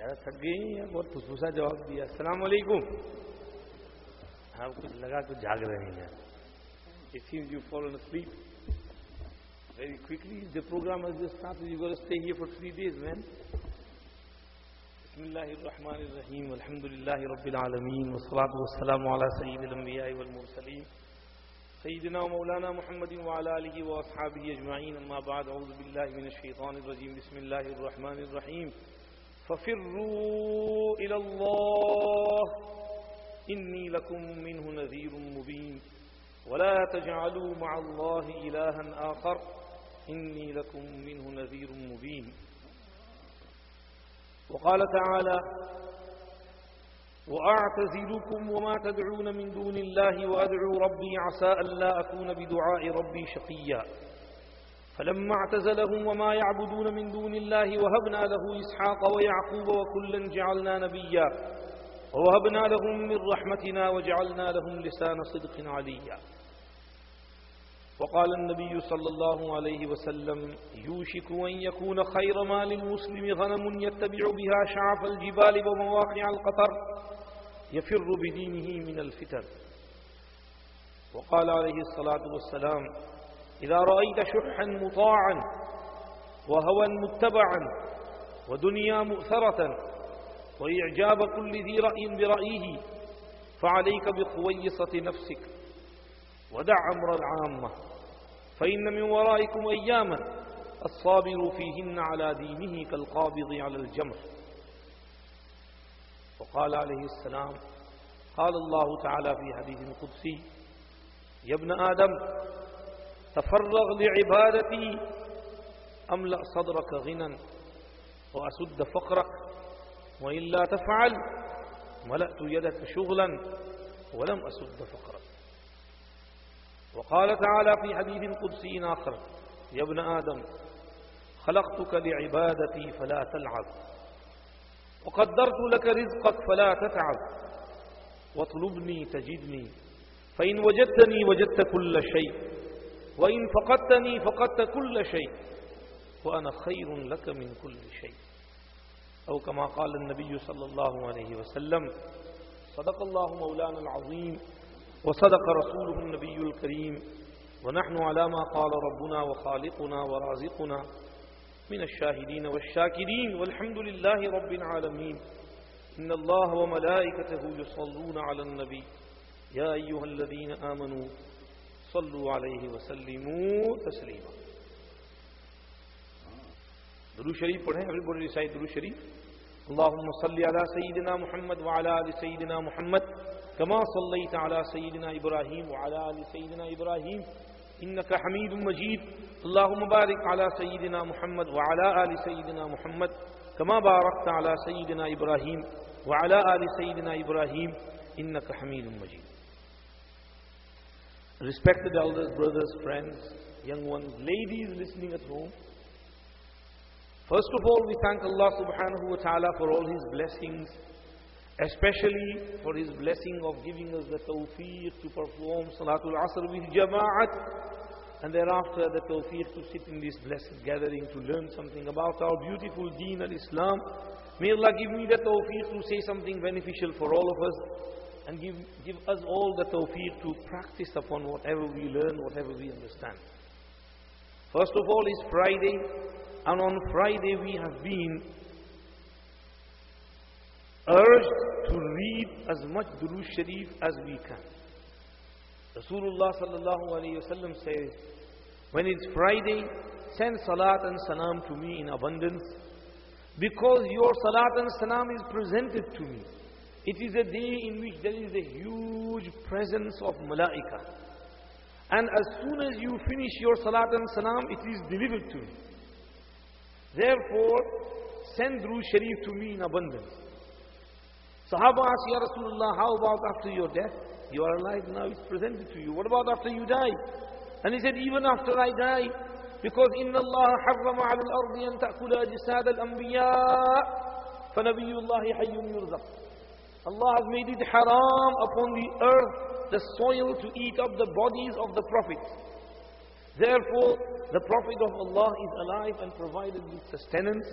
بیچارہ تھک گئی ہیں بہت خصوصا جواب دیا۔ السلام علیکم۔ آپ کچھ لگا تو جاگ رہے ہیں۔ It seems you fallen asleep. Very quickly, the program has just started. You've got to stay here for three days, man. بسم الله الرحمن الرحيم والحمد لله رب العالمين والصلاة والسلام على سيد الأنبياء والمرسلين سيدنا ومولانا محمد وعلى آله وأصحابه أجمعين أما بعد أعوذ بالله من الشيطان الرجيم بسم الله الرحمن الرحيم ففروا إلى الله. إني لكم منه نذير مبين. ولا تجعلوا مع الله إلها آخر. إني لكم منه نذير مبين. وقال تعالى وأعتزلكم وما تدعون من دون الله وأدعو ربي عسى ألا أكون بدعاء ربي شقيا. فلما اعتزلهم وما يعبدون من دون الله وهبنا له إسحاق ويعقوب وكلا جعلنا نبيا ووهبنا لهم من رحمتنا وجعلنا لهم لسان صدق عليا. وقال النبي صلى الله عليه وسلم يوشك أن يكون خير ما للمسلم غنم يتبع بها شعف الجبال ومواقع القطر يفر بدينه من الفتن. وقال عليه الصلاة والسلام إذا رأيت شحا مطاعا وهوى متبعا ودنيا مؤثرة وإعجاب كل ذي رأي برأيه فعليك بقويصة نفسك ودع أمر العامة فإن من ورائكم أياما الصابر فيهن على دينه كالقابض على الجمر. وقال عليه السلام قال الله تعالى في حديث قدسي يا ابن آدم تفرغ لعبادتي أملأ صدرك غنى وأسد فقرك وإلا تفعل ملأت يدك شغلا ولم أسد فقرك. وقال تعالى في حديث قدسي آخر يا ابن آدم خلقتك لعبادتي فلا تلعب. وقدرت لك رزقك فلا تتعب. واطلبني تجدني. فإن وجدتني وجدت كل شيء. وإن فقدتني فقدت كل شيء وأنا خير لك من كل شيء. أو كما قال النبي صلى الله عليه وسلم صدق الله مولانا العظيم وصدق رسوله النبي الكريم. ونحن على ما قال ربنا وخالقنا ورازقنا من الشاهدين والشاكرين. والحمد لله رب العالمين. إن الله وملائكته يصلون على النبي. يا أيها الذين آمنوا صلو علیہ وسلم تسلیما۔ درو شریف پڑھیں ابھی بول رسائی درو شریف۔ اللہم صلی علی سیدنا محمد وعلا علی سیدنا محمد، کما صلیت علی سیدنا ابراہیم وعلا علی سیدنا ابراہیم انك حمید مجید۔ اللہم بارک علی سیدنا محمد وعلا علی سیدنا محمد، کما بارکت علی سیدنا ابراہیم وعلا علی سیدنا ابراہیم انك حمید مجید۔ Respected elders, brothers, friends, young ones, ladies listening at home, First of all, we thank Allah subhanahu wa ta'ala for all His blessings, especially for His blessing of giving us the tawfiq to perform Salatul Asr with Jama'at, and thereafter the tawfiq to sit in this blessed gathering to learn something about our beautiful deen al-Islam. May Allah give me the tawfiq to say something beneficial for all of us, and give, give us all the tawfiq to practice upon whatever we learn, whatever we understand. First of all is Friday, and on Friday we have been urged to read as much Durood Sharif as we can. Rasulullah sallallahu alayhi wasallam says, when it's Friday, send salat and salam to me in abundance, because your salat and salam is presented to me. It is a day in which there is a huge presence of malaika. And as soon as you finish your salat and salam, it is delivered to you. Therefore, send Durood Sharif to me in abundance. Sahaba asked, Ya Rasulullah, how about after your death? You are alive now, it's presented to you. What about after you die? And he said, even after I die, because إِنَّ اللَّهَ حَرَّمَ عَلَى الْأَرْضِ Jasad Al Anbia, fana فَنَبِيُّ اللَّهِ حَيٌّ يُرْزَقُ Allah has made it haram upon the earth, the soil to eat up the bodies of the prophets. Therefore, the Prophet of Allah is alive and provided with sustenance.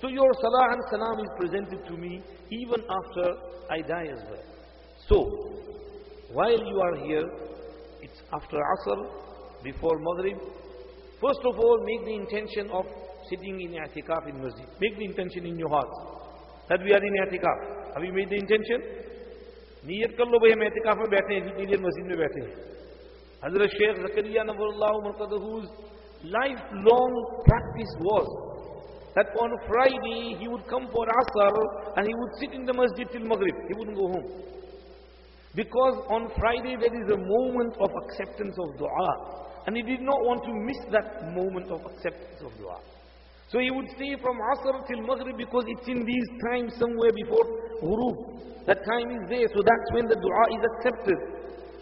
So your salah and salam is presented to me even after I die as well. So, while you are here, it's after Asr, before Maghrib. First of all, make the intention of sitting in i'tikaf in masjid. Make the intention in your heart that we are in i'tikaf. Have you made the intention? नीयत कर लो भाई हम एहतिकाफ में बैठे हैं जितनी देर मस्जिद में बैठे हैं हजरत शेख जकरिया नबरकूज life long practice was that on Friday he would come for Asr and he would sit in the masjid till Maghrib. He wouldn't go home. Because on Friday there is a moment of acceptance of dua. And he did not want to miss that moment of acceptance of dua. So he would stay from Asr till Maghrib because it's in these times somewhere before Ghurub. That time is there, so that's when the dua is accepted.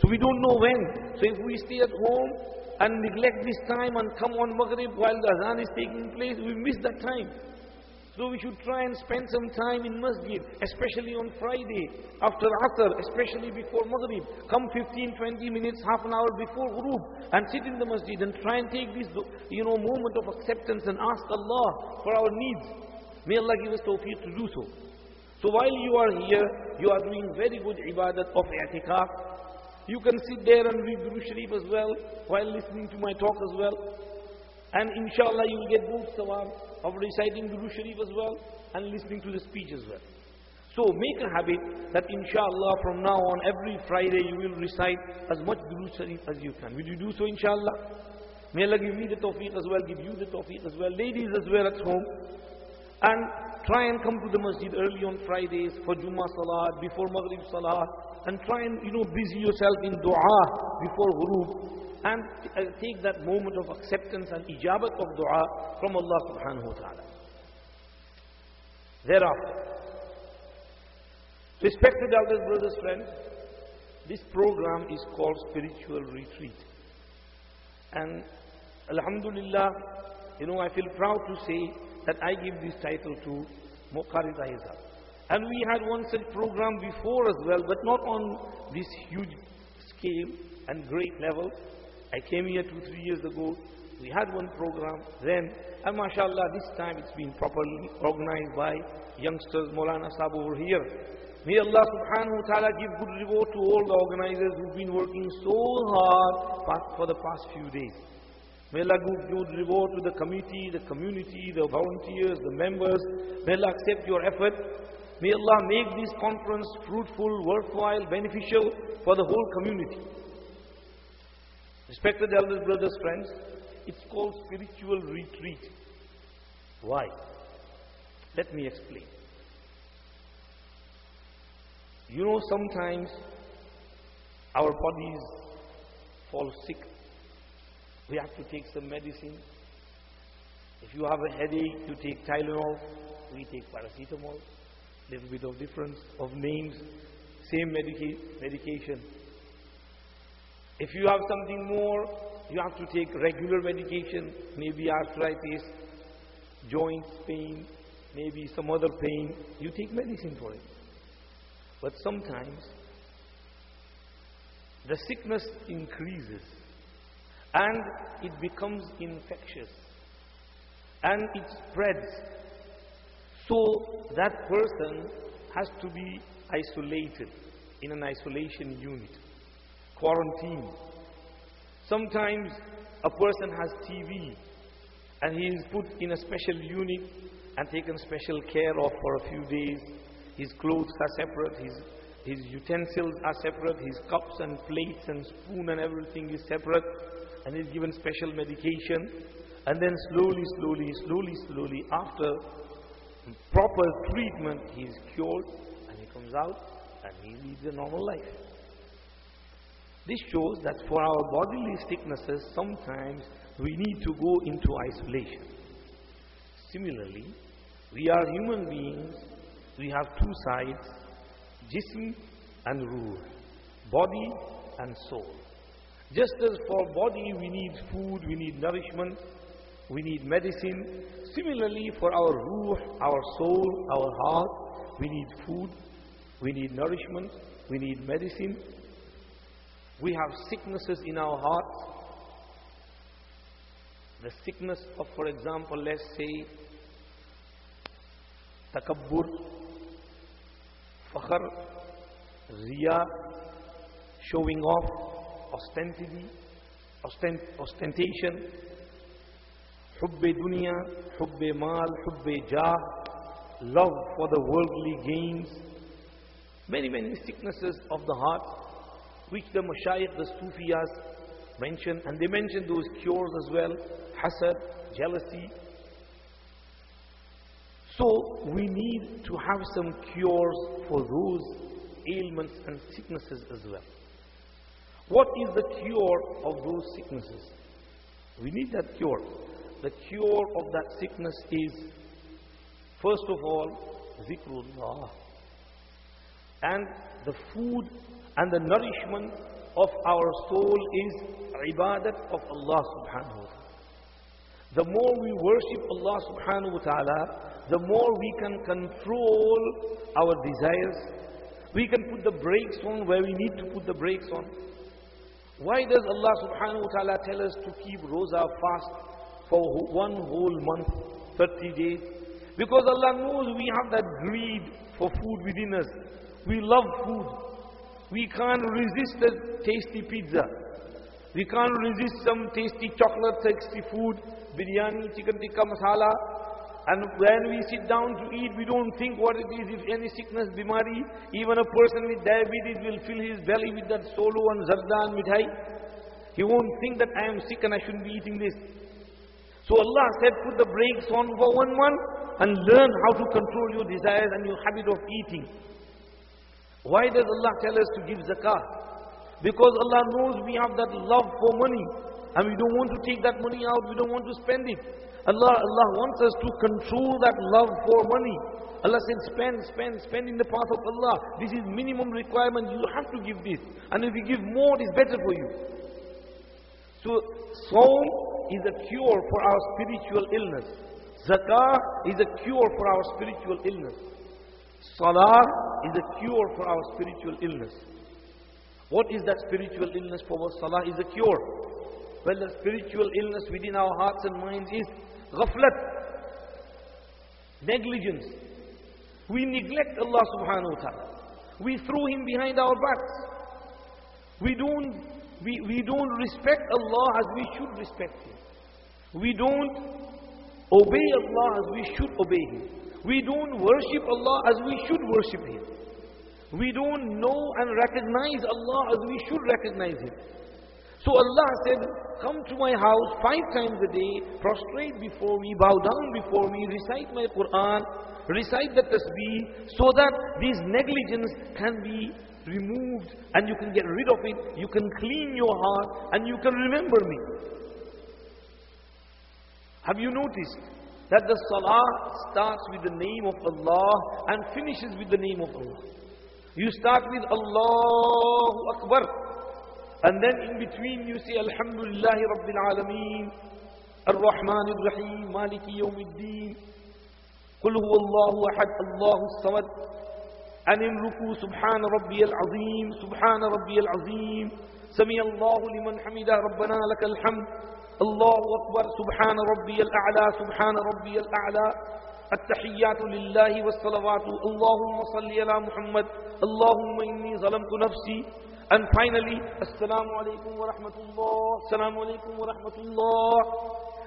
So we don't know when. So if we stay at home and neglect this time and come on Maghrib while the Azan is taking place, we miss that time. So we should try and spend some time in masjid, especially on Friday, after Asr, especially before Maghrib. Come 15, 20 minutes, half an hour before Ghurub, and sit in the masjid and try and take this, you know, moment of acceptance and ask Allah for our needs. May Allah give us tawfiq to do so. So while you are here, you are doing very good ibadat of i'tikaf. You can sit there and read Durood Sharif as well, while listening to my talk as well. And inshallah you will get both sawab of reciting Durood Sharif as well and listening to the speech as well. So make a habit that inshallah from now on every Friday you will recite as much Durood Sharif as you can. Will you do so inshallah? May Allah give me the tawfiq as well, give you the tawfiq as well, ladies as well at home. And try and come to the masjid early on Fridays for Jummah Salat, before Maghrib Salat, and try and, you know, busy yourself in dua before ghurub and uh, take that moment of acceptance and ijabat of dua from Allah subhanahu wa ta'ala. Thereafter, respected elders, brothers, friends, this program is called Spiritual Retreat. And Alhamdulillah, you know, I feel proud to say that I give this title to Aiza. And we had one such program before as well, but not on this huge scale and great level. I came here two, three years ago. We had one program then, and mashallah, this time it's been properly organized by youngsters, Molana Sahib over here. May Allah subhanahu wa ta'ala give good reward to all the organizers who've been working so hard for the past few days. May Allah give good reward to the committee, the community, the volunteers, the members. May Allah accept your effort. May Allah make this conference fruitful, worthwhile, beneficial for the whole community. Respected elders, brothers, friends, it's called spiritual retreat. Why? Let me explain. You know, sometimes our bodies fall sick. We have to take some medicine. If you have a headache, you take Tylenol. We take paracetamol. Little bit of difference of names, same medica medication. If you have something more, you have to take regular medication, maybe arthritis, joint pain, maybe some other pain. You take medicine for it. But sometimes the sickness increases and it becomes infectious and it spreads. So that person has to be isolated in an isolation unit quarantine. Sometimes a person has TB and he is put in a special unit and taken special care of for a few days. His clothes are separate, his, his utensils are separate, his cups and plates and spoon and everything is separate, and he's given special medication. And then slowly, slowly, slowly, slowly, after proper treatment, he is cured and he comes out and he leads a normal life. This shows that for our bodily sicknesses, sometimes we need to go into isolation. Similarly, we are human beings, we have two sides, jism and ruh, body and soul. Just as for body we need food, we need nourishment, we need medicine. Similarly, for our ruh, our soul, our heart, we need food, we need nourishment, we need medicine, we have sicknesses in our hearts. The sickness of, for example, let's say, takabbur, fakhr, riya, showing off, ostentation, ostent, ostentation, hubbe dunya, hubbe mal, hubbe jah, love for the worldly gains, many, many sicknesses of the heart, which the mashayikh, the Sufiyas mention, and they mention those cures as well, hasad, jealousy. So we need to have some cures for those ailments and sicknesses as well. What is the cure of those sicknesses? We need that cure. The cure of that sickness is, first of all, zikrullah. And the food and the nourishment of our soul is ibadat of Allah subhanahu wa ta'ala. The more we worship Allah subhanahu wa ta'ala, the more we can control our desires. We can put the brakes on where we need to put the brakes on. Why does Allah subhanahu wa ta'ala tell us to keep Rosa fast for one whole month, 30 days? Because Allah knows we have that greed for food within us. We love food. We can't resist a tasty pizza. We can't resist some tasty chocolate, tasty food, biryani, chicken tikka masala. And when we sit down to eat, we don't think what it is, if any sickness, bimari, even a person with diabetes will fill his belly with that solo and zarda and mithai. He won't think that I am sick and I shouldn't be eating this. So Allah said, put the brakes on for one month and learn how to control your desires and your habit of eating. Why does Allah tell us to give zakah? Because Allah knows we have that love for money and we don't want to take that money out, we don't want to spend it. Allah, Allah wants us to control that love for money. Allah said, spend, spend, spend in the path of Allah. This is minimum requirement. You have to give this. And if you give more, it's better for you. So, Saum is a cure for our spiritual illness. Zakah is a cure for our spiritual illness. Salah is a cure for our spiritual illness. What is that spiritual illness for us? Salah is a cure. Well, the spiritual illness within our hearts and minds is ghaflat, negligence. We neglect Allah subhanahu wa ta'ala. We throw Him behind our backs. We don't, we, we don't respect Allah as we should respect Him. We don't obey Allah as we should obey Him. We don't worship Allah as we should worship Him. We don't know and recognize Allah as we should recognize Him. So Allah said, Come to my house five times a day, prostrate before me, bow down before me, recite my Quran, recite the tasbih, so that this negligence can be removed and you can get rid of it, you can clean your heart and you can remember me. Have you noticed that the salah starts with the name of Allah and finishes with the name of Allah? You start with Allahu Akbar. And then in between you say Alhamdulillah Rabbil Alameen, Ar-Rahman Ar-Rahim, Maliki Yawmiddin, Qul huwa Allahu Ahad, Allahu Samad. And in Ruku, Subhan Rabbi Al-Azim, Subhan Rabbi Al-Azim, Sami Allahu liman hamida, Rabbana lakal hamd, Allahu Akbar, Subhan Rabbi Al-A'la, Subhan Rabbi Al-A'la. التحيات لله والصلوات اللهم صل على محمد اللهم إني ظلمت نفسي and finally, Assalamu alaikum wa rahmatullah, Assalamu alaikum wa rahmatullah.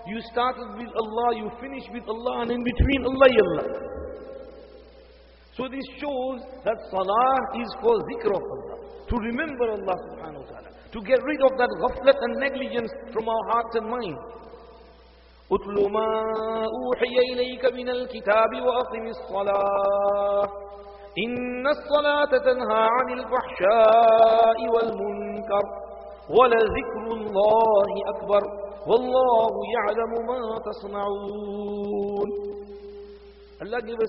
You started with Allah, you finish with Allah, and in between Allah Allah. So this shows that Salah is for zikr of Allah, to remember Allah subhanahu wa ta'ala, گیٹ ریچ آف دفلت اینڈ نیگلیجنس فرم ہارٹ مائنڈ کتابر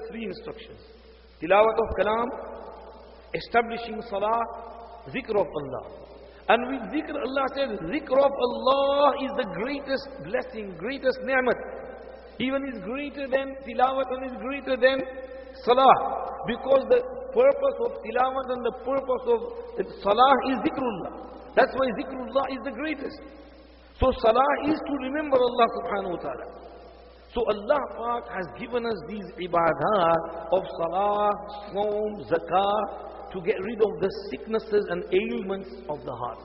تھری انسٹرکشن کلاوت کلام. ایسٹنگ سلا وکرہ And with zikr, Allah said, zikr of Allah is the greatest blessing, greatest ni'mat. Even is greater than tilawat and is greater than salah. Because the purpose of tilawat and the purpose of salah is zikrullah. That's why zikrullah is the greatest. So salah is to remember Allah subhanahu wa ta'ala. So Allah Pak has given us these ibadah of salah, saum, zakah to get rid of the sicknesses and ailments of the heart.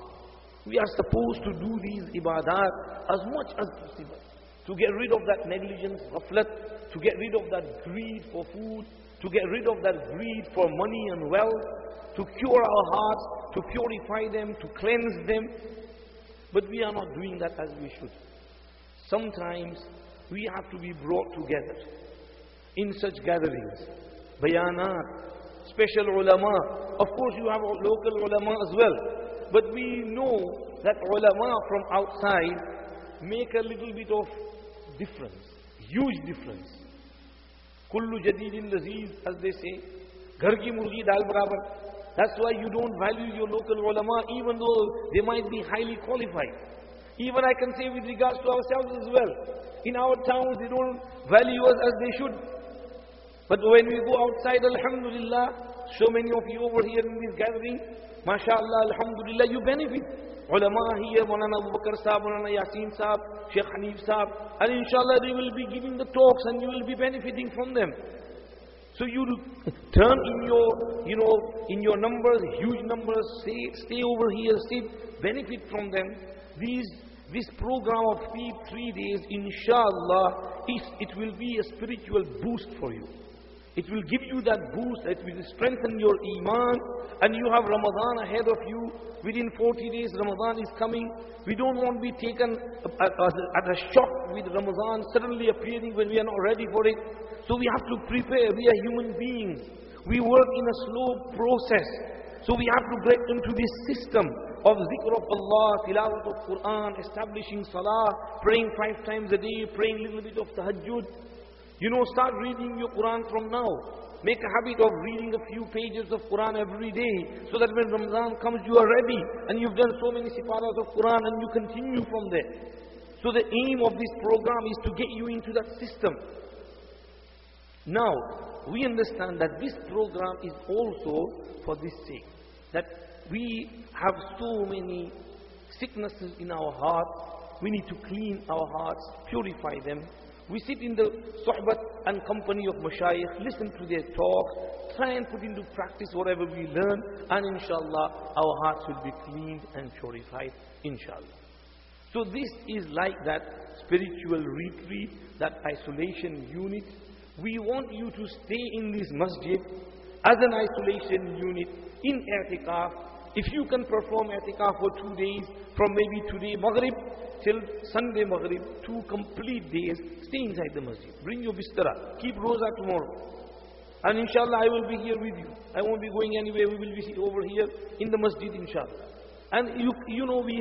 We are supposed to do these ibadah as much as possible to get rid of that negligence, ghaflat, to get rid of that greed for food, to get rid of that greed for money and wealth, to cure our hearts, to purify them, to cleanse them. But we are not doing that as we should. Sometimes we have to be brought together in such gatherings. Bayanat, special ulama. Of course, you have local ulama as well. But we know that ulama from outside make a little bit of difference, huge difference. Kullu jadidin lazeez, as they say. Ghar ki murgi dal barabar. That's why you don't value your local ulama even though they might be highly qualified. Even I can say with regards to ourselves as well. In our towns they don't value us as they should. But when we go outside, Alhamdulillah, so many of you over here in this gathering, MashaAllah, Alhamdulillah, you benefit. Ulama here, Maulana Abu Bakr Sahib, Maulana Yasin Sahib, Sheikh Hanif Sahib, and inshallah they will be giving the talks and you will be benefiting from them. So you turn in your, you know, in your numbers, huge numbers, stay, stay over here, stay, benefit from them. These, this program of three, three days, inshallah, it will be a spiritual boost for you. It will give you that boost, it will strengthen your iman, and you have Ramadan ahead of you. Within 40 days, Ramadan is coming. We don't want to be taken uh, uh, at, at a shock with Ramadan suddenly appearing when we are not ready for it. So we have to prepare. We are human beings. We work in a slow process. So we have to get into this system of zikr of Allah, tilawat of Quran, establishing salah, praying five times a day, praying a little bit of tahajjud. You know, start reading your Quran from now. Make a habit of reading a few pages of Quran every day so that when Ramadan comes you are ready and you've done so many siparas of Quran and you continue from there. So the aim of this program is to get you into that system. Now, we understand that this program is also for this sake. That we have so many sicknesses in our heart. We need to clean our hearts, purify them, we sit in the sohbat and company of mashayikh, listen to their talks, try and put into practice whatever we learn, and inshallah, our hearts will be cleaned and purified, inshallah. So this is like that spiritual retreat, that isolation unit. We want you to stay in this masjid as an isolation unit in i'tikaf. If you can perform i'tikaf for two days, from maybe today Maghrib till Sunday Maghrib, two complete days, stay inside the masjid. Bring your bistara. Keep rosa tomorrow. And inshallah I will be here with you. I won't be going anywhere. We will be over here in the masjid inshallah. And you, you know, we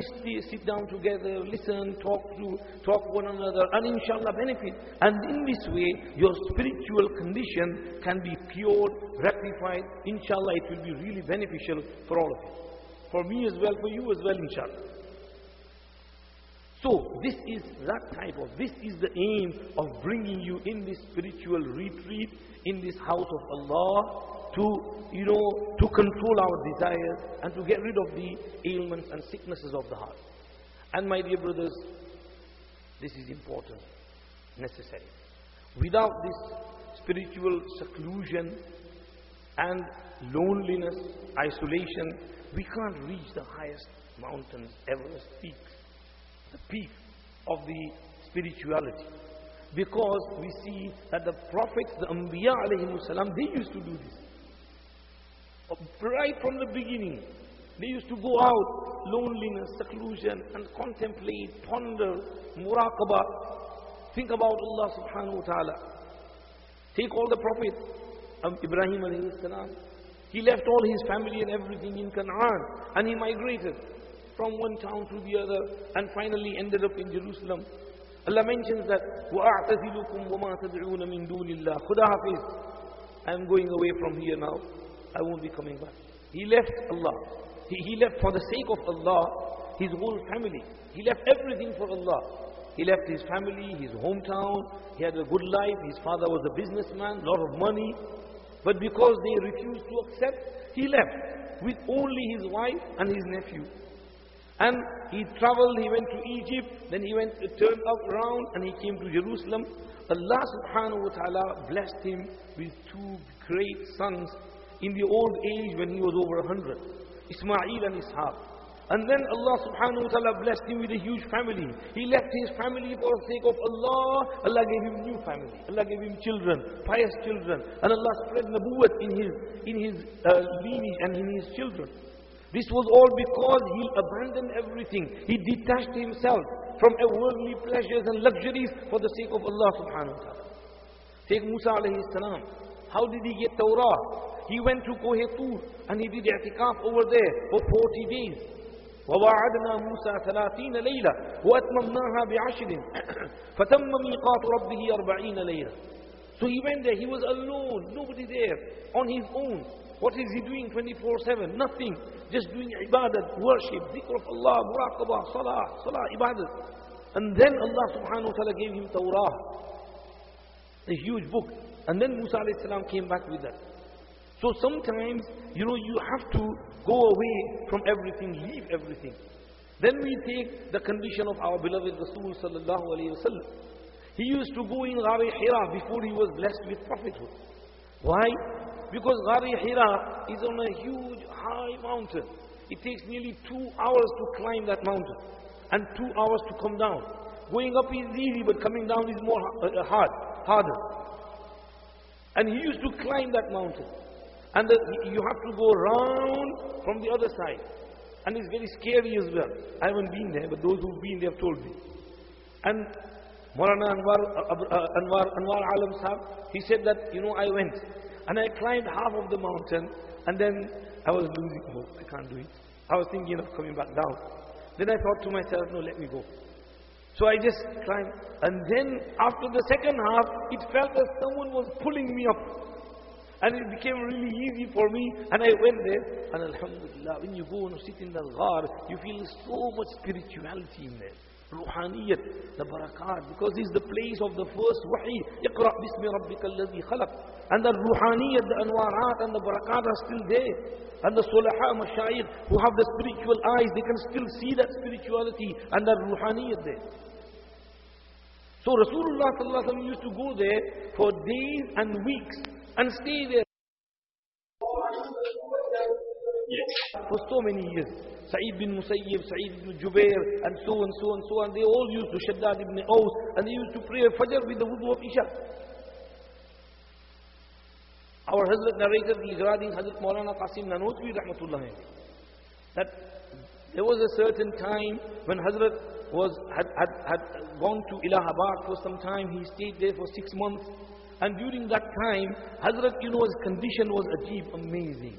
sit down together, listen, talk to, talk one another, and inshallah benefit. And in this way, your spiritual condition can be cured, rectified. Inshallah, it will be really beneficial for all of you. For me as well, for you as well, inshallah. So this is that type of, this is the aim of bringing you in this spiritual retreat, in this house of Allah, to, you know, to control our desires and to get rid of the ailments and sicknesses of the heart. And my dear brothers, this is important, necessary. Without this spiritual seclusion and loneliness, isolation, we can't reach the highest mountains, Everest peaks the peak of the spirituality. Because we see that the prophets, the Anbiya alayhi they used to do this. Uh, right from the beginning, they used to go out, loneliness, seclusion, and contemplate, ponder, muraqabah, think about Allah subhanahu wa ta'ala. Take all the prophets, of Ibrahim alayhi salam. He left all his family and everything in Canaan, and he migrated from one town to the other and finally ended up in Jerusalem. Allah mentions that وَأَعْتَزِلُكُمْ وَمَا تَدْعُونَ مِن دُونِ اللَّهِ Khuda Hafiz, I am going away from here now. I won't be coming back. He left Allah. He, he left for the sake of Allah, his whole family. He left everything for Allah. He left his family, his hometown. He had a good life. His father was a businessman, lot of money. But because they refused to accept, he left with only his wife and his nephew. And he traveled, he went to Egypt, then he went, turned up around and he came to Jerusalem. Allah subhanahu wa ta'ala blessed him with two great sons in the old age when he was over a hundred. Ismail and Ishaq. And then Allah subhanahu wa ta'ala blessed him with a huge family. He left his family for the sake of Allah. Allah gave him new family. Allah gave him children, pious children. And Allah spread nabuwat in his, in his uh, lineage and in his children. This was all because he abandoned everything. He detached himself from worldly pleasures and luxuries for the sake of Allah subhanahu wa ta'ala. Take Musa alayhi salam. How did he get Torah? He went to Kohe and he did i'tikaf over there for 40 days. وواعدنا موسى ثلاثين ليلة وأتممناها بعشر فتم ميقات ربه أربعين ليلة So he went there, he was alone, nobody there, on his own. What is he doing 24-7? Nothing. Just doing ibadat, worship, dhikr of Allah, muraqabah, salah, salah, ibadat. And then Allah subhanahu wa ta'ala gave him Torah. A huge book. And then Musa alayhi salam came back with that. So sometimes, you know, you have to go away from everything, leave everything. Then we take the condition of our beloved Rasul sallallahu alayhi wasallam. He used to go in Ghari Hira before he was blessed with prophethood. Why? Because Ghari Hira is on a huge high mountain. It takes nearly two hours to climb that mountain and two hours to come down. Going up is easy, but coming down is more uh, hard, harder. And he used to climb that mountain. And the, you have to go round from the other side. And it's very scary as well. I haven't been there, but those who've been there have told me. And Maulana Anwar, uh, uh, Anwar, Anwar Alam Sahab, he said that, you know, I went and I climbed half of the mountain and then I was losing hope. I can't do it. I was thinking of coming back down. Then I thought to myself, no, let me go. So I just climbed. And then after the second half, it felt as someone was pulling me up. And it became really easy for me. And I went there. And Alhamdulillah, when you go and sit in the ghar, you feel so much spirituality in there. Ruhaniyat, the barakat, because it's the place of the first wahi. Iqra bismi rabbika alladhi khalaq. And the ruhaniyat, the anwarat and the barakat are still there. And the sulaha mashayikh who have the spiritual eyes, they can still see that spirituality and that ruhaniyat there. So Rasulullah used to go there for days and weeks and stay there for so many years. Sa'id bin Musayyib, Sa'id bin Jubair, and so and so and so on. They all used to Shaddad ibn Aus, and they used to pray Fajr with the wudu of Isha. Our Hazrat narrated regarding Hazrat Maulana Qasim Nanotwi rahmatullah that there was a certain time when Hazrat was, had, had, had gone to Allahabad for some time. He stayed there for six months. And during that time, Hazrat, his condition was ajib, amazing.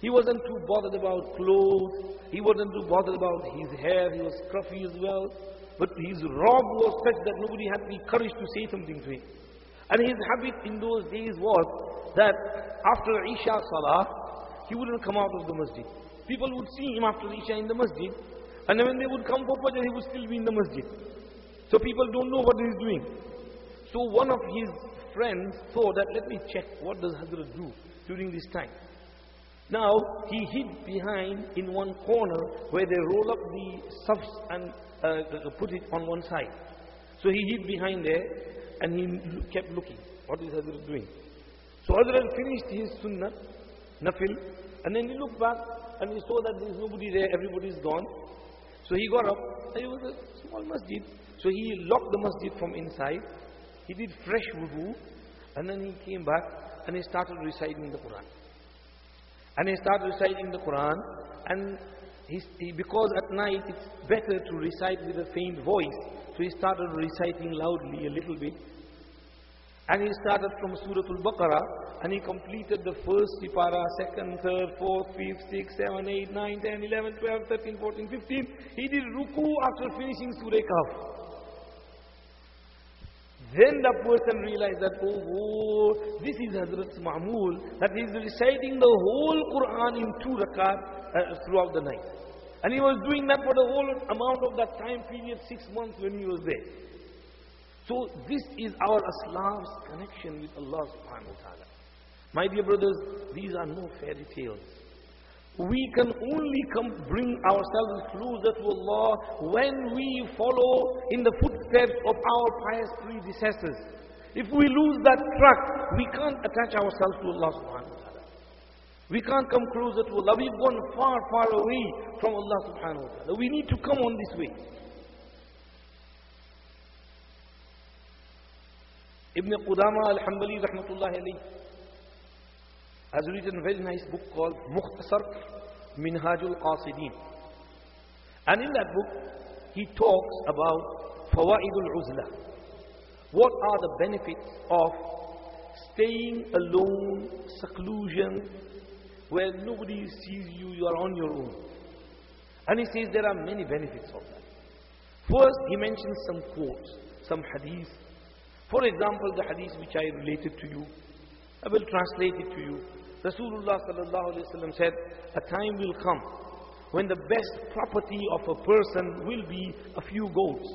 He wasn't too bothered about clothes. He wasn't too bothered about his hair. He was scruffy as well. But his robe was such that nobody had the courage to say something to him. And his habit in those days was that after Isha Salah, he wouldn't come out of the masjid. People would see him after Isha in the masjid. And when they would come for Fajr, he would still be in the masjid. So people don't know what he's doing. So one of his friends thought that let me check what does Hazrat do during this time. Now he hid behind in one corner where they roll up the stuffs and uh, put it on one side. So he hid behind there and he kept looking. What is Hazrat doing? So Hazrat finished his sunnah, nafil, and then he looked back and he saw that there is nobody there, everybody is gone. So he got up, it was a small masjid. So he locked the masjid from inside he did fresh wudu and then he came back and he started reciting the Quran. And he started reciting the Quran and he, he, because at night it's better to recite with a faint voice. So he started reciting loudly a little bit. And he started from Surah Al-Baqarah and he completed the first sipara, second, third, fourth, fifth, sixth, seven, eight, nine, ten, eleven, twelve, thirteen, fourteen, fifteen. He did ruku after finishing Surah Kahf. Then the person realized that, oh, oh this is Hazrat's Ma'mul, that he is reciting the whole Quran in two rakat uh, throughout the night. And he was doing that for the whole amount of that time period, six months when he was there. So this is our Islam's connection with Allah subhanahu wa ta'ala. My dear brothers, these are no fairy tales. We can only come bring ourselves closer to Allah when we follow in the footsteps of our pious predecessors. If we lose that track, we can't attach ourselves to Allah subhanahu wa ta'ala. We can't come closer to Allah. We've gone far, far away from Allah subhanahu wa ta'ala. We need to come on this way. Ibn Qudama al-Hanbali rahmatullahi alayhi has written a very nice book called Mukhtasar Minhajul Qasideen. And in that book, he talks about Fawaidul Uzla. What are the benefits of staying alone, seclusion, where nobody sees you, you are on your own? And he says there are many benefits of that. First, he mentions some quotes, some hadith. For example, the hadith which I related to you, I will translate it to you. Rasulullah sallallahu said, a time will come when the best property of a person will be a few goats.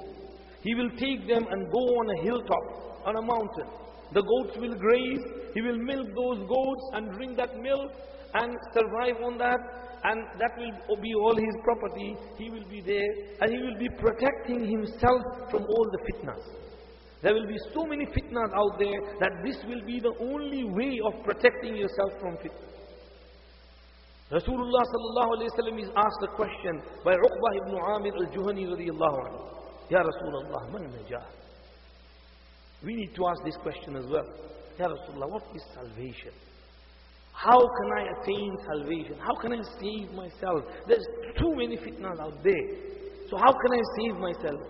He will take them and go on a hilltop, on a mountain. The goats will graze. He will milk those goats and drink that milk and survive on that. And that will be all his property. He will be there and he will be protecting himself from all the fitnas. There will be so many fitnas out there that this will be the only way of protecting yourself from fitna. Rasulullah sallallahu alayhi wa is asked a question by Uqbah ibn Amir al-Juhani radiyallahu anhu. Ya Rasulullah, man najah? We need to ask this question as well. Ya Rasulullah, what is salvation? How can I attain salvation? How can I save myself? There's too many fitnas out there. So how can I save myself?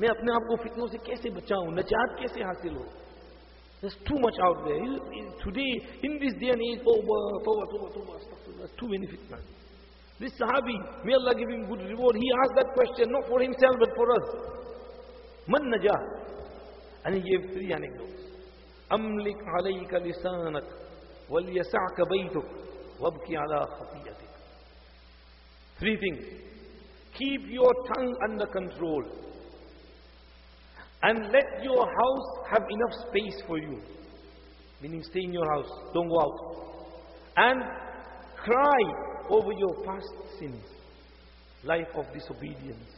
میں اپنے آپ کو فتنوں سے کیسے بچاؤں؟ نجات کیسے حاصل ہو؟ جا یہ على خطيئتك. Three things. Keep your tongue under control. And let your house have enough space for you. Meaning stay in your house, don't go out. And cry over your past sins. Life of disobedience.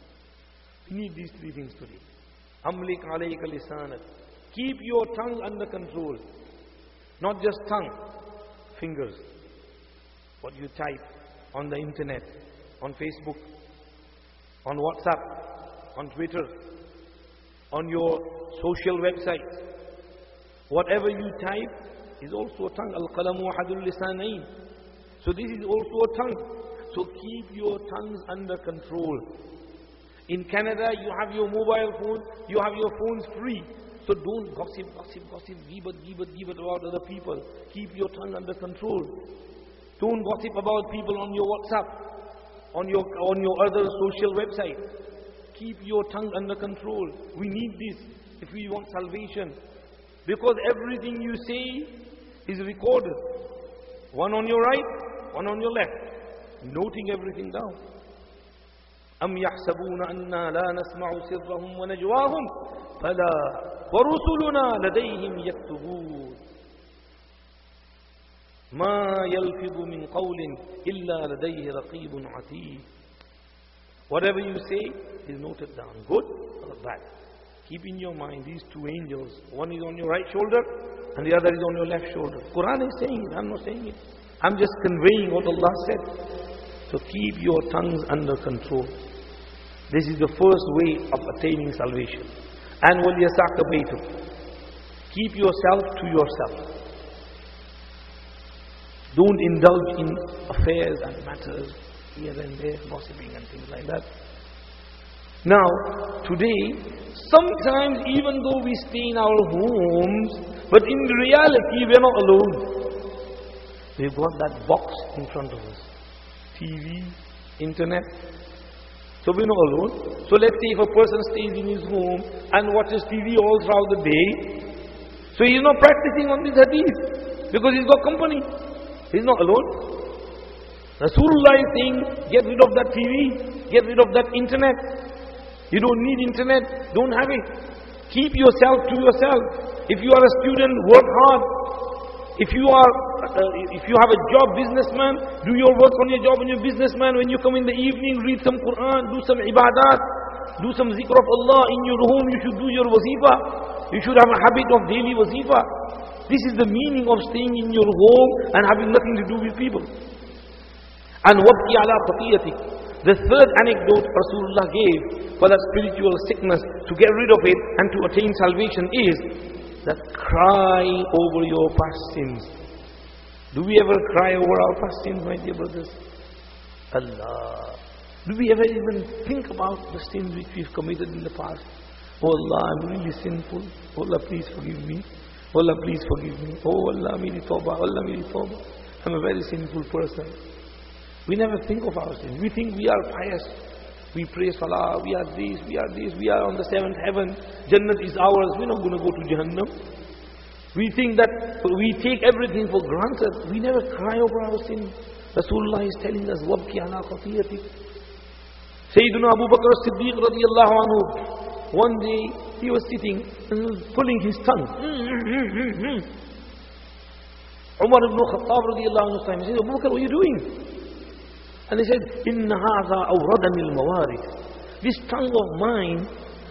We need these three things today. Amlik alayka lisanak. Keep your tongue under control. Not just tongue, fingers. What you type on the internet, on Facebook, on WhatsApp, on Twitter, on your social websites. Whatever you type is also a tongue. Al-qalamu ahadul lisanain. So this is also a tongue. So keep your tongues under control. In Canada, you have your mobile phone, you have your phones free. So don't gossip, gossip, gossip, gibet, gibet, gibet about other people. Keep your tongue under control. Don't gossip about people on your WhatsApp, on your, on your other social website Keep your tongue under control. We need this if we want salvation. Because everything you say is recorded. One on your right, one on your left. Noting everything down. أم يحسبون أنا لا نسمع سرهم ونجواهم فلا ورسلنا لديهم يكتبون ما يلفظ من قول إلا لديه رقيب عتيد Whatever you say is noted down, good or bad. Keep in your mind these two angels. One is on your right shoulder and the other is on your left shoulder. Quran is saying it, I'm not saying it. I'm just conveying what Allah said. So keep your tongues under control. This is the first way of attaining salvation. And وَلْيَسَعْكَ بَيْتُكَ Keep yourself to yourself. Don't indulge in affairs and matters here and there, gossiping and things like that. Now, today, sometimes even though we stay in our homes, but in reality we're not alone. We've got that box in front of us. TV, internet, so we're not alone. So let's say if a person stays in his home and watches TV all throughout the day, so he's not practicing on this hadith because he's got company. He's not alone. Rasulullah is saying, get rid of that TV, get rid of that internet. You don't need internet, don't have it. Keep yourself to yourself. If you are a student, work hard. If you are, uh, if you have a job, businessman, do your work on your job and your businessman. When you come in the evening, read some Quran, do some ibadat, do some zikr of Allah in your home. You should do your wazifa. You should have a habit of daily wazifa. This is the meaning of staying in your home and having nothing to do with people. And wabki ala khatiyatik. The third anecdote Rasulullah gave for that spiritual sickness to get rid of it and to attain salvation is that cry over your past sins. Do we ever cry over our past sins, my dear brothers? Allah. Do we ever even think about the sins which we've committed in the past? Oh Allah, I'm really sinful. Oh Allah, please forgive me. Oh Allah, please forgive me. Oh Allah, meri tawbah. Oh Allah, meri tawbah. I'm a very sinful person. We never think of our sins. We think we are pious. We pray salah, we are this, we are this, we are on the seventh heaven. Jannat is ours. We're not going to go to Jahannam. We think that we take everything for granted. We never cry over our sins. Rasulullah is telling us, وَبْكِ عَلَىٰ خَطِيَتِكَ Sayyidina Abu Bakr as-Siddiq radiallahu anhu, one day he was sitting and pulling his tongue. Umar ibn Khattab radiallahu anhu, he said, Abu Bakr, what are you doing? And he said, إِنَّ هَذَا أَوْرَدَنِ الْمَوَارِث This tongue of mine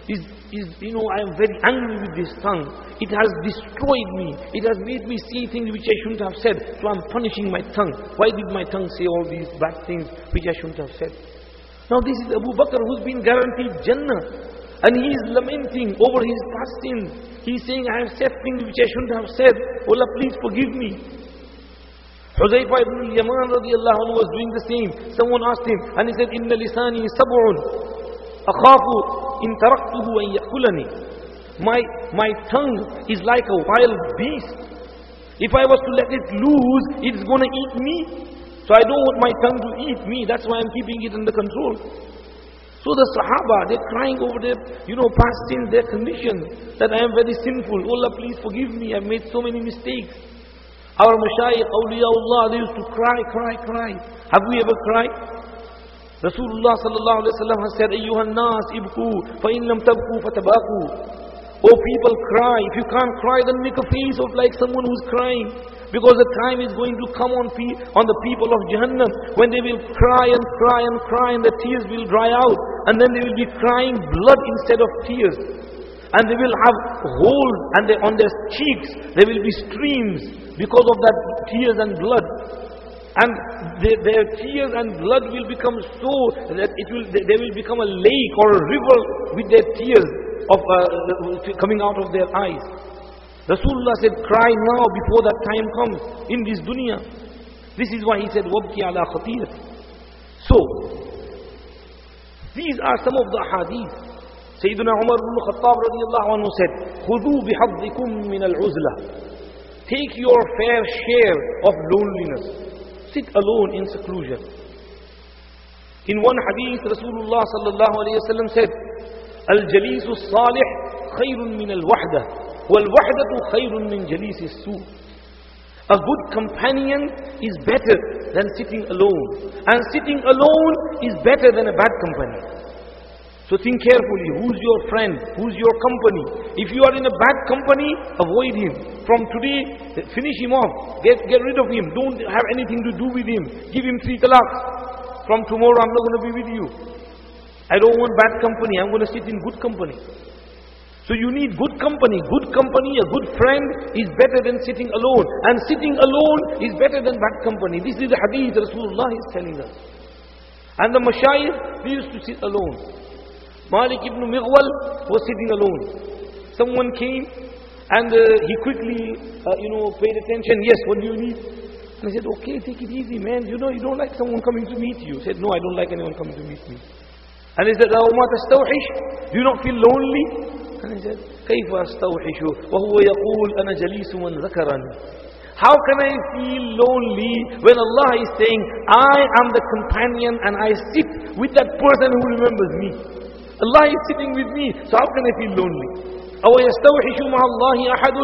is, is, you know, I am very angry with this tongue. It has destroyed me. It has made me say things which I shouldn't have said. So I'm punishing my tongue. Why did my tongue say all these bad things which I shouldn't have said? Now this is Abu Bakr who's been guaranteed Jannah. And he is lamenting over his past sins. He's saying, I have said things which I shouldn't have said. Allah, please forgive me. Huzaifa ibn al-Yaman radiallahu anhu was doing the same. Someone asked him, and he said, Inna lisani sab'un. Akhafu in taraktuhu an yakulani. My, my tongue is like a wild beast. If I was to let it loose, it's going to eat me. So I don't want my tongue to eat me. That's why I'm keeping it under control. So the Sahaba, they're crying over their, you know, past sins, their condition, that I am very sinful. Allah, please forgive me. I've made so many mistakes. Our mashayikh, awliyaullah, they used to cry, cry, cry. Have we ever cried? Rasulullah sallallahu alayhi wa sallam has said, Ayyuhan nas ibku, fa lam tabku fatabaku. Oh people cry. If you can't cry, then make a face of like someone who's crying. Because the time is going to come on, on the people of Jahannam when they will cry and cry and cry and the tears will dry out. And then they will be crying blood instead of tears. And they will have holes and they, on their cheeks there will be streams because of that tears and blood. And they, their tears and blood will become so that it will, they, they will become a lake or a river with their tears of, uh, coming out of their eyes. Rasulullah said, cry now before that time comes in this dunya. This is why he said, وَبْكِ عَلَى خَطِيرَةِ So, these are some of the hadith. Sayyidina Umar ibn Khattab radiallahu anhu said, خُذُوا بِحَظِّكُم مِّنَ الْعُزْلَةِ Take your fair share of loneliness. Sit alone in seclusion. In one hadith, Rasulullah sallallahu alayhi wa sallam said, الجليس الصالح خير من الوحدة وَالْوَحْدَةُ خَيْرٌ مِّن جَلِيسِ السُّوءِ A good companion is better than sitting alone. And sitting alone is better than a bad company. So think carefully, who's your friend? Who's your company? If you are in a bad company, avoid him. From today, finish him off. Get, get rid of him. Don't have anything to do with him. Give him three talaqs. From tomorrow, I'm not going to be with you. I don't want bad company. I'm going to sit in good company. So you need good company. Good company, a good friend is better than sitting alone. And sitting alone is better than bad company. This is the hadith Rasulullah is telling us. And the mashayikh, they used to sit alone. Malik ibn Mighwal was sitting alone. Someone came and uh, he quickly, uh, you know, paid attention. Yes, what do you need? And he said, okay, take it easy, man. You know, you don't like someone coming to meet you. He said, no, I don't like anyone coming to meet me. And he said, أَوْ مَا تَسْتَوْحِشْ Do you not feel lonely? And he said, كيف أستوحش وهو يقول أنا جليس من ذكرني How can I feel lonely when Allah is saying, I am the companion and I sit with that person who remembers me. Allah is sitting with me, so how can I feel lonely? أو يستوحش مع الله أحد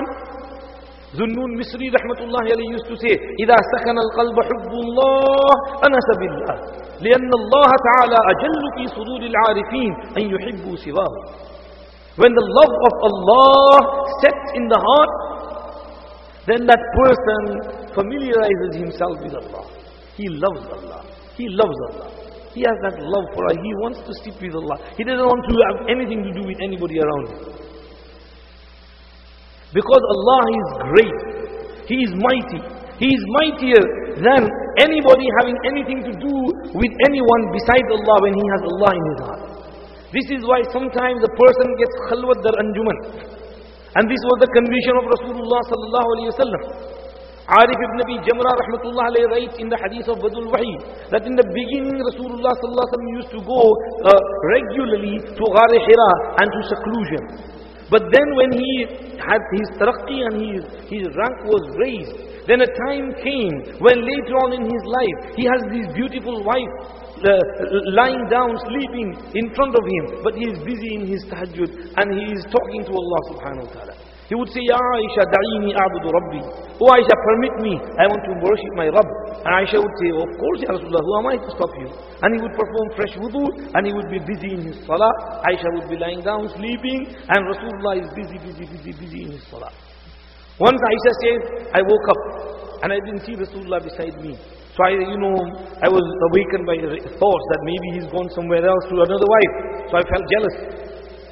ذنون مصري رحمة الله عليه used to say إذا سكن القلب حب الله أنس بالله لأن الله تعالى أجل في صدور العارفين أن يحبوا سواه when the love of Allah sets in the heart, then that person familiarizes himself with Allah. He loves Allah. He loves Allah. He has that love for Allah. He wants to sit with Allah. He doesn't want to have anything to do with anybody around him. Because Allah is great. He is mighty. He is mightier than anybody having anything to do with anyone besides Allah when he has Allah in his heart. This is why sometimes a person gets khalwat dar anjuman. And this was the condition of Rasulullah sallallahu alayhi wa sallam. Arif ibn Abi Jamra rahmatullah alayhi writes in the hadith of Badul Wahi that in the beginning Rasulullah sallallahu alayhi wa used to go uh, regularly to Ghar Hira and to seclusion. But then when he had his taraqqi and his, his rank was raised, then a time came when later on in his life, he has this beautiful wife uh, lying down, sleeping in front of him, but he is busy in his tahajjud and he is talking to Allah subhanahu wa ta'ala. He would say, Ya Aisha, da'ini a'budu rabbi. Oh Aisha, permit me, I want to worship my Rabb. And Aisha would say, of course Ya Rasulullah, who am I to stop you? And he would perform fresh wudu, and he would be busy in his salah. Aisha would be lying down, sleeping, and Rasulullah is busy, busy, busy, busy in his salah. Once Aisha says, I woke up, and I didn't see Rasulullah beside me. So I, you know, I was awakened by the thoughts that maybe he's gone somewhere else to another wife. So I felt jealous.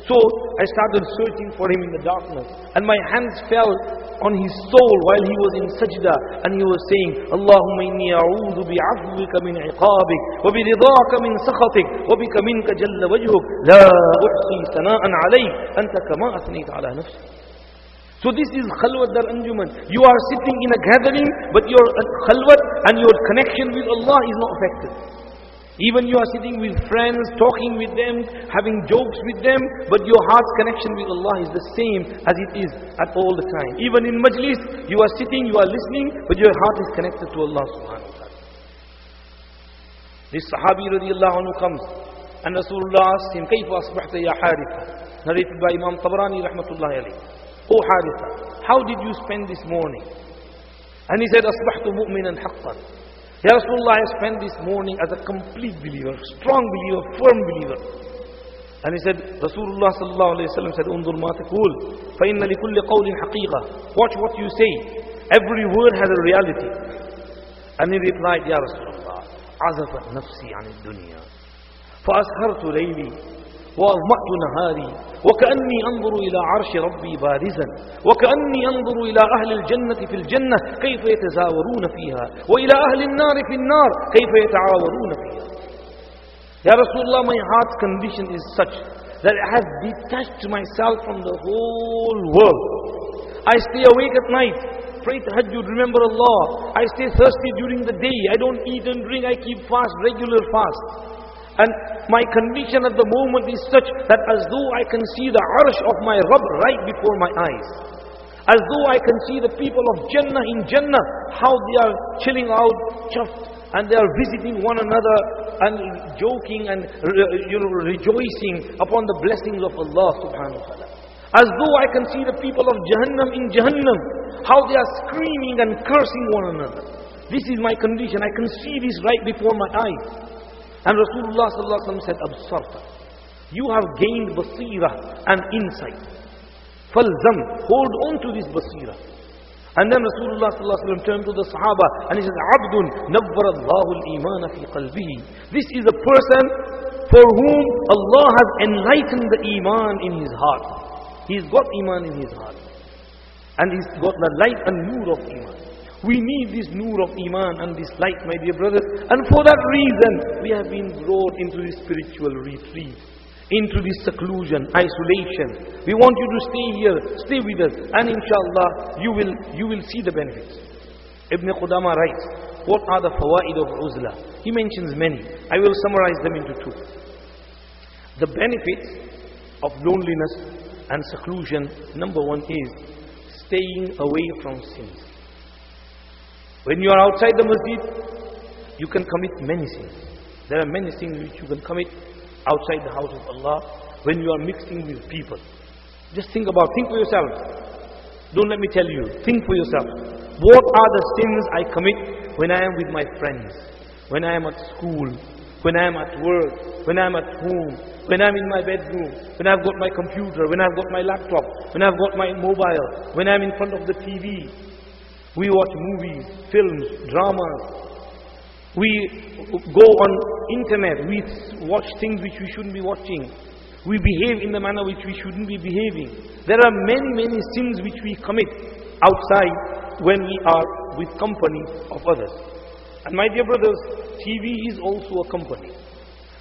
So I started searching for him in the darkness. And my hands fell on his sole while he was in sajda. And he was saying, Allahumma inni a'udhu bi'afwika min iqabik, wa biridaka min sakhatik, wa bika minka jalla wajhuk, la uhsi sana'an alayk, anta kama athnit ala nafsi. So this is khalwat dar anjuman. You are sitting in a gathering, but your khalwat and your connection with Allah is not affected. Even you are sitting with friends, talking with them, having jokes with them, but your heart's connection with Allah is the same as it is at all the time. Even in majlis, you are sitting, you are listening, but your heart is connected to Allah subhanahu wa ta'ala. This Sahabi radiallahu anhu comes, and Rasulullah asks him, كيف أصبحت يا حارثة? Narrated by Imam Tabarani rahmatullahi alayhi. Oh Haritha, how did you spend this morning? And he said, أصبحت مؤمنا حقا. Ya Rasulullah, I spent this morning as a complete believer, strong believer, firm believer. And he said, Rasulullah sallallahu alayhi wa sallam said, انظر ما تقول فإن لكل قول حقيقة. Watch what you say. Every word has a reality. And he replied, Ya Rasulullah, عزفت نفسي عن الدنيا فأسهرت ليلي وأظمأت نهاري وكأني أنظر إلى عرش ربي بارزا وكأني أنظر إلى أهل الجنة في الجنة كيف يتزاورون فيها وإلى أهل النار في النار كيف يتعاورون فيها يا رسول الله my heart's condition is such that I have detached myself from the whole world. I stay awake at night, pray tahajjud, remember Allah. I stay thirsty during the day. I don't eat and drink, I keep fast, regular fast. And my condition at the moment is such that as though I can see the arsh of my Rabb right before my eyes. As though I can see the people of Jannah in Jannah, how they are chilling out, chuffed, and they are visiting one another and joking and uh, you know, rejoicing upon the blessings of Allah subhanahu wa ta'ala. As though I can see the people of Jahannam in Jahannam, how they are screaming and cursing one another. This is my condition. I can see this right before my eyes. And Rasulullah said, Absarta. You have gained basira and insight. Falzam, hold on to this basira. And then Rasulullah turned to the Sahaba and he said, Abdun nabbar Allahu al-iman fi qalbihi. This is a person for whom Allah has enlightened the iman in his heart. He's got iman in his heart. And he's got the light and nur of iman. We need this nur of Iman and this light, my dear brothers. And for that reason, we have been brought into this spiritual retreat, into this seclusion, isolation. We want you to stay here, stay with us, and inshallah, you will, you will see the benefits. Ibn Qudama writes, what are the fawaid of uzla? He mentions many. I will summarize them into two. The benefits of loneliness and seclusion, number one is staying away from sins. When you are outside the masjid, you can commit many sins. There are many things which you can commit outside the house of Allah when you are mixing with people. Just think about, think for yourself. Don't let me tell you, think for yourself. What are the sins I commit when I am with my friends, when I am at school, when I am at work, when I am at home, when I'm in my bedroom, when I've got my computer, when I've got my laptop, when I've got my mobile, when I'm in front of the TV, we watch movies, films, dramas. We go on internet. We watch things which we shouldn't be watching. We behave in the manner which we shouldn't be behaving. There are many, many sins which we commit outside when we are with company of others. And my dear brothers, TV is also a company.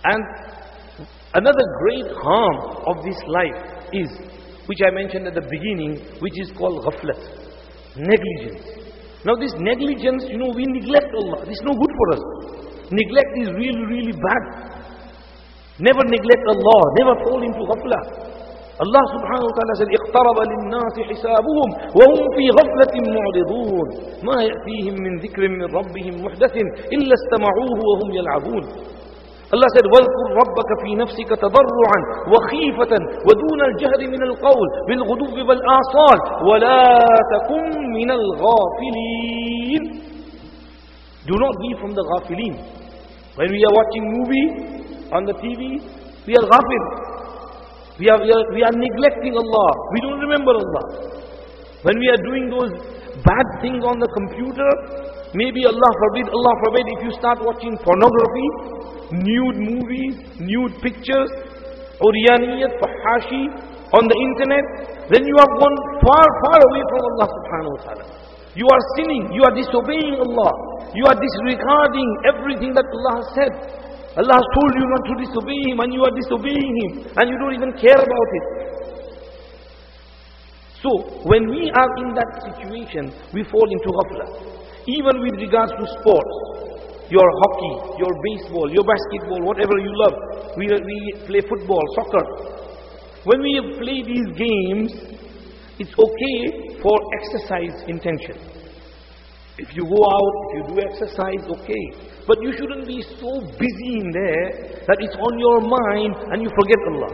And another great harm of this life is, which I mentioned at the beginning, which is called ghaflat, negligence. Now this negligence, you know, we neglect Allah. This is no good for us. Neglect is really, really bad. Never neglect Allah, never fall into ghafla. Allah subhanahu wa ta'ala said, اقترب للناس حسابهم وهم في غفلة معرضون ما يأتيهم من ذكر من ربهم محدث إلا استمعوه وهم يلعبون Allah said, واذكر ربك في نفسك تضرعا وخيفة ودون الجهر من القول بالغدو والآصال ولا تكن من الغافلين Do not be from the ghafilin. When we are watching movie on the TV, we are ghafil. We are, we are, we are neglecting Allah. We don't remember Allah. When we are doing those bad things on the computer, maybe Allah forbid, Allah forbid, if you start watching pornography, nude movies, nude pictures, Uriyaniyat, Fahashi, on the internet, then you have gone far, far away from Allah subhanahu wa ta'ala. You are sinning, you are disobeying Allah, you are disregarding everything that Allah has said. Allah has told you not to disobey Him and you are disobeying Him and you don't even care about it. So, when we are in that situation, we fall into ghafla. Even with regards to sports, your hockey, your baseball, your basketball, whatever you love. We, we play football, soccer. When we play these games, it's okay for exercise intention. If you go out, if you do exercise, okay. But you shouldn't be so busy in there that it's on your mind and you forget Allah.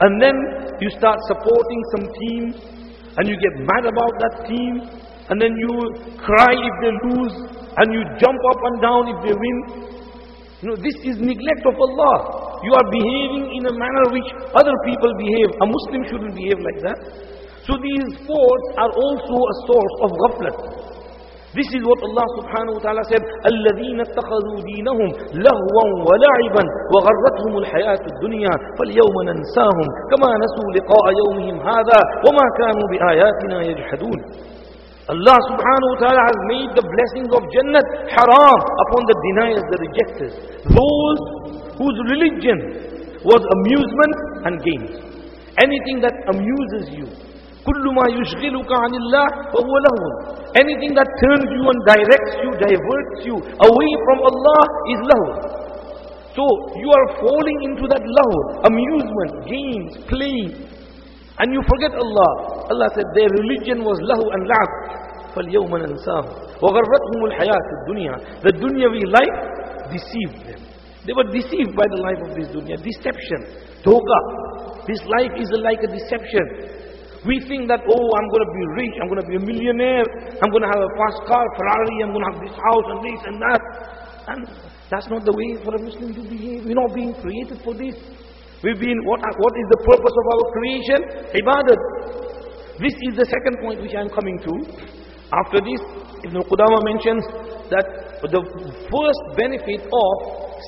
And then you start supporting some team and you get mad about that team and then you cry if they lose and you jump up and down if they win. You know, this is neglect of Allah. You are behaving in a manner which other people behave. A Muslim shouldn't behave like that. So these sports are also a source of ghaflat. This is what Allah subhanahu wa ta'ala said, الَّذِينَ اتَّخَذُوا دِينَهُمْ لَهْوًا وَلَعِبًا وَغَرَّتْهُمُ الْحَيَاةُ الدُّنْيَا فَالْيَوْمَ نَنْسَاهُمْ كَمَا نَسُوا لِقَاءَ يَوْمِهِمْ هَذَا وَمَا كَانُوا بِآيَاتِنَا يَجْحَدُونَ Allah subhanahu wa ta'ala has made the blessings of Jannah haram upon the deniers, the rejectors. Those whose religion was amusement and games. Anything that amuses you, كل ما يشغلك عن الله فهو لهو anything that turns you and directs you diverts you away from Allah is lahu so you are falling into that lahu amusement games playing and you forget Allah Allah said their religion was lahu and la'ab فاليوم ننساهم وغرتهم الحياة الدنيا the dunyavi life deceived them they were deceived by the life of this dunya deception dhoka this life is like a deception we think that, oh, I'm going to be rich, I'm going to be a millionaire, I'm going to have a fast car, Ferrari, I'm going to have this house and this and that. And that's not the way for a Muslim to behave. We're not being created for this. We've been, what, what is the purpose of our creation? Ibadat. This is the second point which I'm coming to. After this, Ibn Qudama mentions that the first benefit of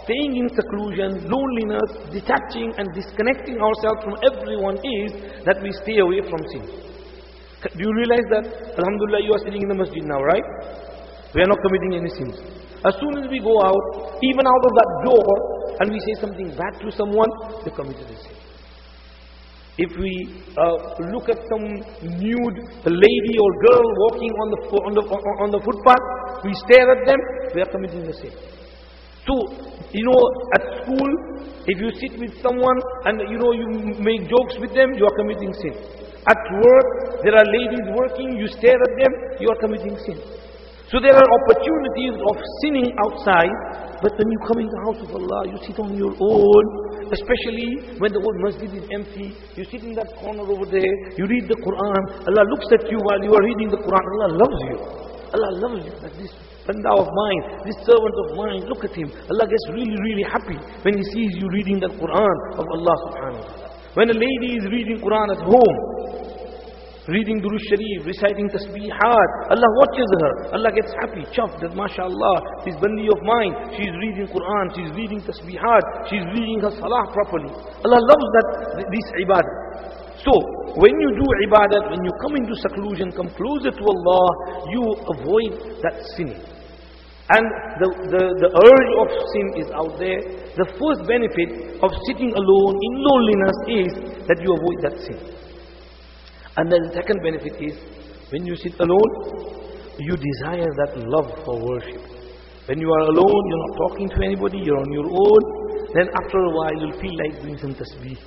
staying in seclusion, loneliness, detaching and disconnecting ourselves from everyone is that we stay away from sin. Do you realize that? Alhamdulillah, you are sitting in the masjid now, right? We are not committing any sins. As soon as we go out, even out of that door, and we say something bad to someone, we committed a sin. If we uh, look at some nude lady or girl walking on the, on, the, on the footpath, we stare at them, we are committing a sin. So, you know, at school, if you sit with someone and you know you make jokes with them, you are committing sin. At work, there are ladies working, you stare at them, you are committing sin. So there are opportunities of sinning outside, but when you come in the house of Allah, you sit on your own, especially when the whole masjid is empty, you sit in that corner over there, you read the Quran, Allah looks at you while you are reading the Quran, Allah loves you. Allah loves you like this banda of mine, this servant of mine, look at him. Allah gets really, really happy when he sees you reading the Quran of Allah subhanahu wa ta'ala. When a lady is reading Quran at home, reading Durood Sharif, reciting tasbihat. Allah watches her. Allah gets happy, chuffed that mashallah, this bandi of mine, she's reading Quran, she's reading tasbihat, she's reading her salah properly. Allah loves that, this ibadah. So, when you do ibadat, when you come into seclusion, come closer to Allah, you avoid that sinning. And the, the, the urge of sin is out there. The first benefit of sitting alone in loneliness is that you avoid that sin. And then the second benefit is, when you sit alone, you desire that love for worship. When you are alone, you're not talking to anybody, you're on your own, then after a while you'll feel like doing some tasbih,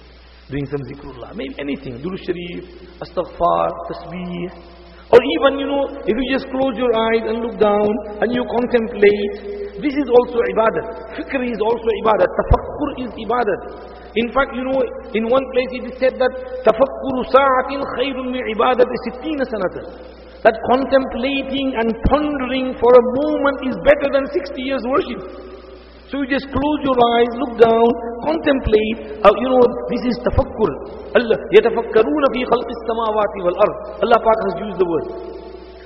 doing some zikrullah, maybe anything, Durood Sharif, astaghfar, tasbih, or even, you know, if you just close your eyes and look down and you contemplate, this is also ibadat. Fikr is also ibadat. Tafakkur is ibadat. In fact, you know, in one place it is said that tafakkuru sa'atin khayrun min ibadati sittina sanatan. That contemplating and pondering for a moment is better than 60 years worship. So you just close your eyes, look down, contemplate. Uh, you know, this is tafakkur. Allah, yatafakkaruna fi khalqis samawati wal ard. Allah Pak has used the word.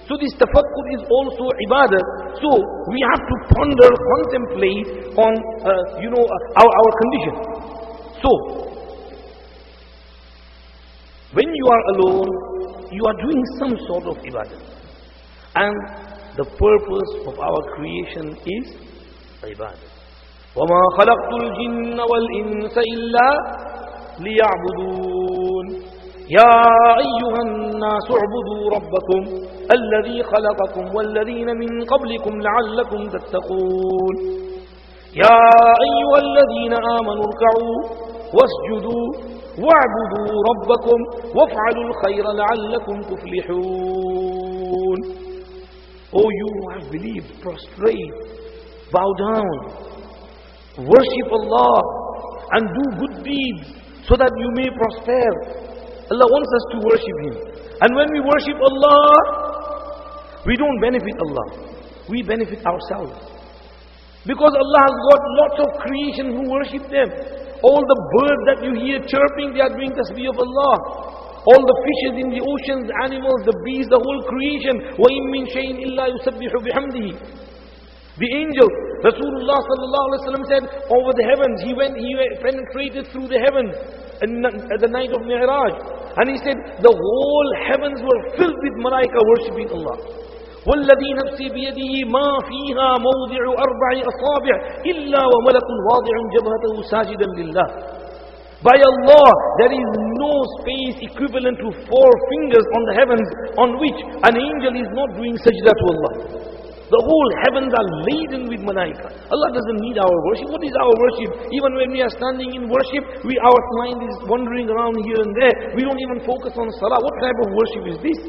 So this tafakkur is also ibadah. So we have to ponder, contemplate on, uh, you know, uh, our, our condition. So, when you are alone, you are doing some sort of ibadah. And the purpose of our creation is ibadah. وَمَا خَلَقْتُ الْجِنَّ وَالْإِنسَ إِلَّا لِيَعْبُدُونَ يا أيها الناس اعبدوا ربكم الذي خلقكم والذين من قبلكم لعلكم تتقون يا أيها الذين آمنوا اركعوا واسجدوا واعبدوا ربكم وافعلوا الخير لعلكم تفلحون Oh you who have believed, prostrate, bow down, worship Allah and do good deeds so that you may prosper. Allah wants us to worship Him. And when we worship Allah, we don't benefit Allah. We benefit ourselves. Because Allah has got lots of creation who worship them. All the birds that you hear chirping, they are doing tasbih of Allah. All the fishes in the oceans, the animals, the bees, the whole creation. وَإِن مِّن شَيْءٍ إِلَّا يُسَبِّحُ بِحَمْدِهِ The angel, Rasulullah sallallahu alaihi wasallam said, over the heavens, he went, he penetrated through the heavens at the night of Mi'raj. And he said, the whole heavens were filled with malaika worshipping Allah. والذي نفسي بيده ما فيها موضع أربع أصابع إلا وملك واضع جبهته ساجدا لله By Allah, there is no space equivalent to four fingers on the heavens on which an angel is not doing sajda to Allah. The whole heavens are laden with malaika. Allah doesn't need our worship. What is our worship? Even when we are standing in worship, we, our mind is wandering around here and there. We don't even focus on salah. What type of worship is this?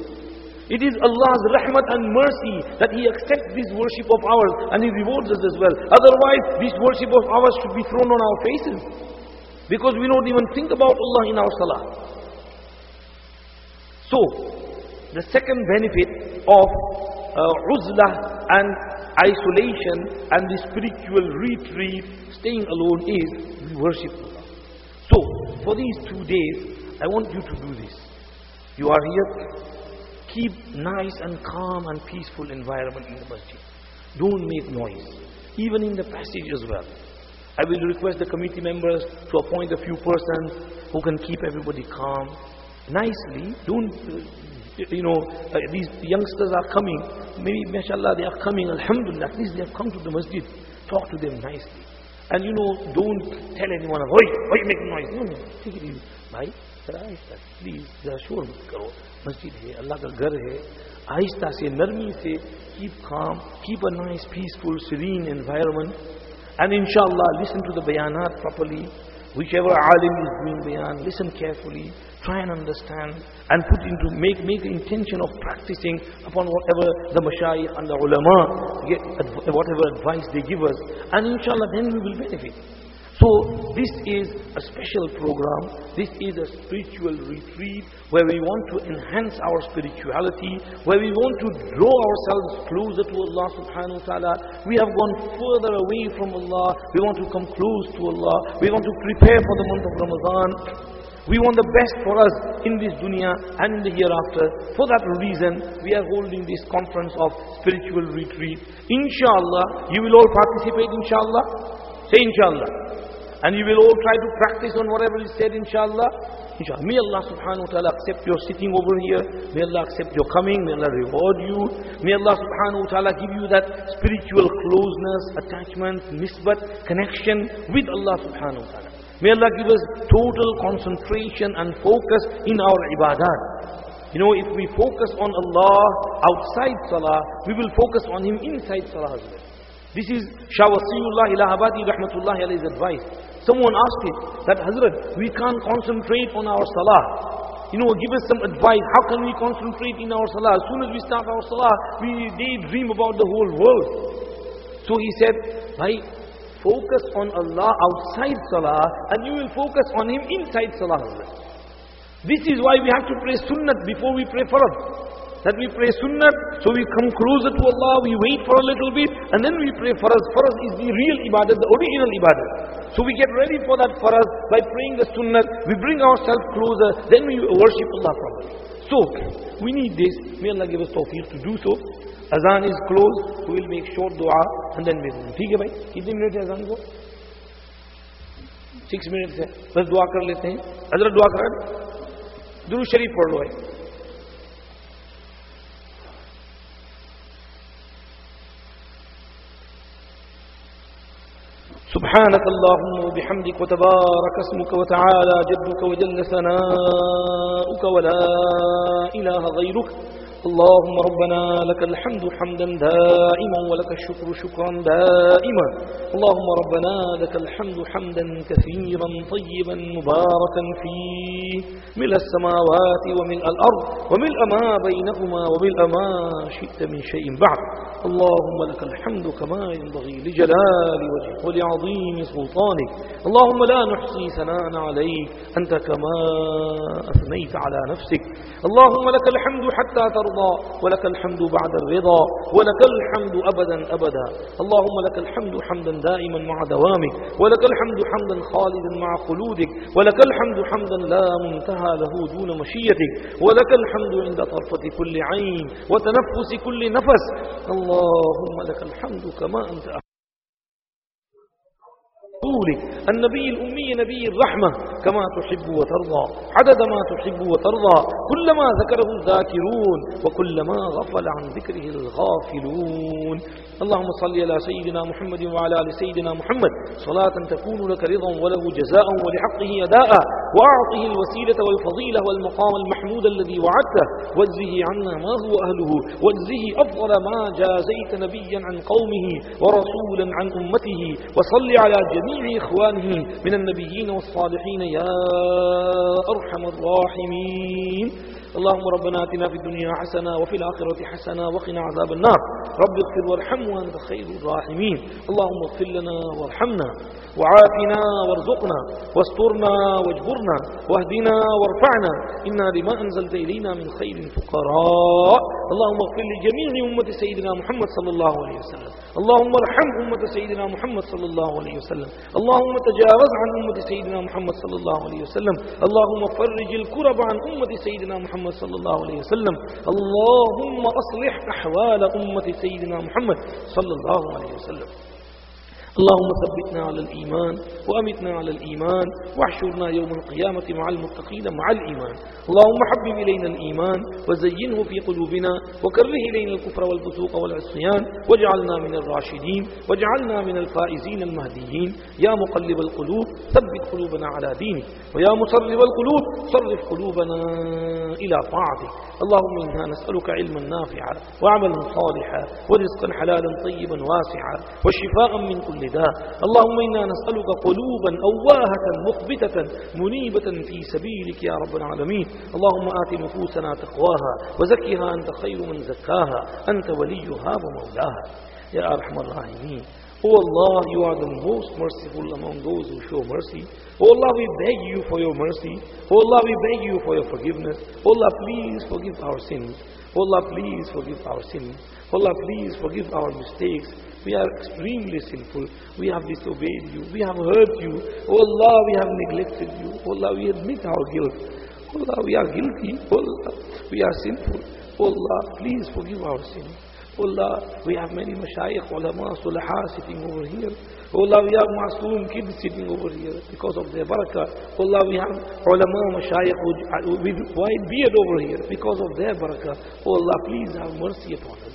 It is Allah's rahmat and mercy that He accepts this worship of ours and He rewards us as well. Otherwise, this worship of ours should be thrown on our faces. Because we don't even think about Allah in our salah. So, the second benefit of uzlah and isolation and the spiritual retreat, staying alone is we worship Allah. So, for these two days, I want you to do this. You are here Keep nice and calm and peaceful environment in the masjid. Don't make noise. Even in the passage as well. I will request the committee members to appoint a few persons who can keep everybody calm. Nicely. Don't, uh, you know, uh, these youngsters are coming. Maybe, mashallah, they are coming. Alhamdulillah, at least they have come to the masjid. Talk to them nicely. And you know, don't tell anyone, why, why are you making noise? No, no, take it easy. Bhai, please जरा शोर मत करो मस्जिद है अल्लाह का घर है आहिस्ता से नरमी से keep calm, keep a nice, peaceful, serene environment. And inshallah, listen to the bayanat properly. Whichever alim is doing bayan, listen carefully, try and understand, and put into, make, make the intention of practicing upon whatever the mashayikh and the ulama, get, whatever advice they give us. And inshallah, then we will benefit. So this is a special program. This is a spiritual retreat where we want to enhance our spirituality, where we want to draw ourselves closer to Allah subhanahu wa ta'ala. We have gone further away from Allah. We want to come close to Allah. We want to prepare for the month of Ramadan. We want the best for us in this dunya and in the hereafter. For that reason, we are holding this conference of spiritual retreat. Inshallah, you will all participate, inshallah. Say inshallah. And you will all try to practice on whatever is said, inshallah. Inshallah. May Allah subhanahu wa ta'ala accept your sitting over here. May Allah accept your coming. May Allah reward you. May Allah subhanahu wa ta'ala give you that spiritual closeness, attachment, nisbat, connection with Allah subhanahu wa ta'ala. May Allah give us total concentration and focus in our ibadat. You know, if we focus on Allah outside salah, we will focus on Him inside salah as well. This is Shah Wasiullah Ilahabadi Rahmatullahi alayhi's advice. Someone asked him that, Hazrat, we can't concentrate on our salah. You know, give us some advice. How can we concentrate in our salah? As soon as we start our salah, we daydream about the whole world. So he said, by Focus on Allah outside salah and you will focus on Him inside salah. This is why we have to pray sunnat before we pray farad that we pray sunnah, so we come closer to Allah, we wait for a little bit, and then we pray farz. For us is the real ibadah, the original ibadah. So we get ready for that farz by praying the sunnah, we bring ourselves closer, then we worship Allah properly. So, we need this, may Allah give us tawfiq to do so. Azan is closed, we will make short dua, and then we will. ठीक है भाई, कितने minute है अजान को? Six minute है, बस दुआ dua. लेते हैं, हजरत दुआ dua. दुरू शरीफ पढ़ लो है. سبحانك اللهم وبحمدك وتبارك اسمك وتعالى جدك وجل ثناؤك ولا إله غيرك اللهم ربنا لك الحمد حمدا دائما ولك الشكر شكرا دائما. اللهم ربنا لك الحمد حمدا كثيرا طيبا مباركا فيه. ملء السماوات وملء الأرض وملء ما بينهما وملء ما شئت من شيء بعد. اللهم لك الحمد كما ينبغي لجلال وجهك ولعظيم سلطانك. اللهم لا نحصي ثناء عليك. أنت كما أثنيت على نفسك. اللهم لك الحمد حتى ترضى ولك الحمد بعد الرضا ولك الحمد أبدا أبدا. اللهم لك الحمد حمدا دائما مع دوامك ولك الحمد حمدا خالدا مع خلودك ولك الحمد حمدا لا منتهى له دون مشيتك ولك الحمد عند طرفة كل عين وتنفس كل نفس. اللهم لك الحمد كما أنت رسولك النبي الأمي نبي الرحمة كما تحب وترضى. عدد ما تحب وترضى. كلما ذكره الذاكرون وكلما غفل عن ذكره الغافلون. اللهم صل على سيدنا محمد وعلى آل سيدنا محمد. صلاة تكون لك رضا وله جزاء ولحقه أداء. وأعطه الوسيلة والفضيلة والمقام المحمود الذي وعدته. واجزه عنا ما هو أهله. واجزه أفضل ما جازيت نبيا عن قومه ورسولا عن أمته. وصل على جميع إخوانه من النبيين والصالحين يا أرحم الراحمين. اللهم ربنا آتنا في الدنيا حسنة وفي الآخرة حسنة وقنا عذاب النار. رب اغفر وارحم وأنت خير الراحمين. اللهم اغفر لنا وارحمنا وعافنا وارزقنا واسترنا واجبرنا واهدنا وارفعنا. إنا لما أنزلت إلينا من خير فقراء. اللهم اغفر لجميع أمة سيدنا محمد صلى الله عليه وسلم. اللهم ارحم أمة سيدنا محمد صلى الله عليه وسلم. اللهم تجاوز عن أمة سيدنا محمد صلى الله عليه وسلم. اللهم فرج الكرب عن أمة سيدنا محمد محمد صلى الله عليه وسلم. اللهم أصلح أحوال أمة سيدنا محمد صلى الله عليه وسلم. اللهم ثبتنا على الإيمان وأمتنا على الإيمان واحشرنا يوم القيامة مع المتقين مع الإيمان. اللهم حبب إلينا الإيمان وزينه في قلوبنا وكره إلينا الكفر والفسوق والعصيان واجعلنا من الراشدين واجعلنا من الفائزين المهديين. يا مقلب القلوب ثبت قلوبنا على دينك ويا مصرف القلوب صرف قلوبنا إلى طاعتك. اللهم إنا نسألك علما نافعا وعملا صالحا ورزقا حلالا طيبا واسعا وشفاء من كل داء اللهم إنا نسألك قلوبا أواهة مخبتة منيبة في سبيلك يا رب العالمين اللهم آت نفوسنا تقواها وزكها أنت خير من زكاها أنت وليها ومولاها يا أرحم الراحمين O Allah, you are the most merciful among those who show mercy. O Allah, we beg you for your mercy. O Allah, we beg you for your forgiveness. O Allah, please forgive our sins. O Allah, please forgive our sins. O Allah, please forgive our mistakes. We are extremely sinful. We have disobeyed you. We have hurt you. Oh Allah, we have neglected you. Oh Allah, we admit our guilt. Oh Allah, we are guilty. Oh Allah, we are sinful. Oh Allah, please forgive our sins. Oh Allah, we have many mashayikh, ulama, sulaha sitting over here. Oh Allah, we have masoom kids sitting over here because of their barakah. Oh Allah, we have ulama, mashayikh with with white beard over here because of their barakah. Oh Allah, please have mercy upon us.